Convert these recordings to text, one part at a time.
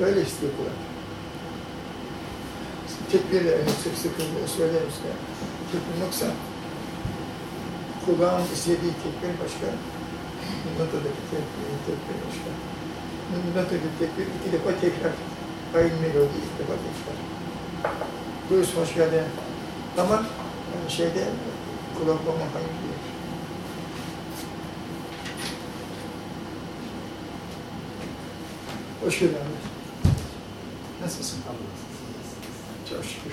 Böyle istiyor Kur'an. Tekbir de öyle sık sık söyler işte. Tekbir yoksa kulağın istediği tekbir başka. Notadaki tekbir, tekbir başka. Notadaki tekbir iki defa tekrar. Aynı melodi iki defa tekrar. Buyursun hoş geldin. Ama yani şeyde kulaklama hayır diyor. Hoş geldin Nasılsın? Çok şükür.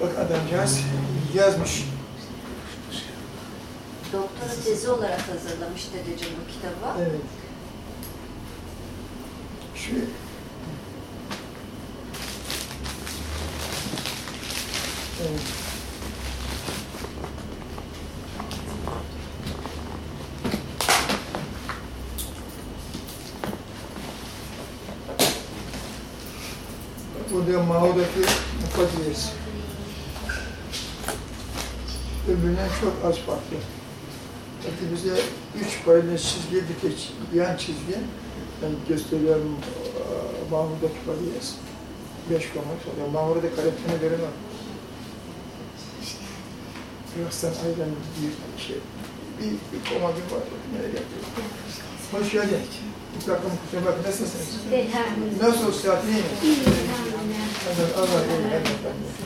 Bak adamcağız yazmış. Doktora tezi olarak hazırlamış dedeciğim bu kitabı. Evet. Şu Evet. Burada Mao'daki mukaddes. Öbüründen çok az farklı. Çünkü bize üç paralel çizgi, tek yan çizgi. Ben gösteriyorum eee, Mahmur'daki paralel. Beş komak oluyor. Mahmur'da karakterine göre var. Yoksa aynen bir şey. Bir, bir koma bir var. Nereye yapıyor? Hoş geldin. Bakın kusura bakın nasılsınız? Nasıl saat iyi mi? İyi, And then.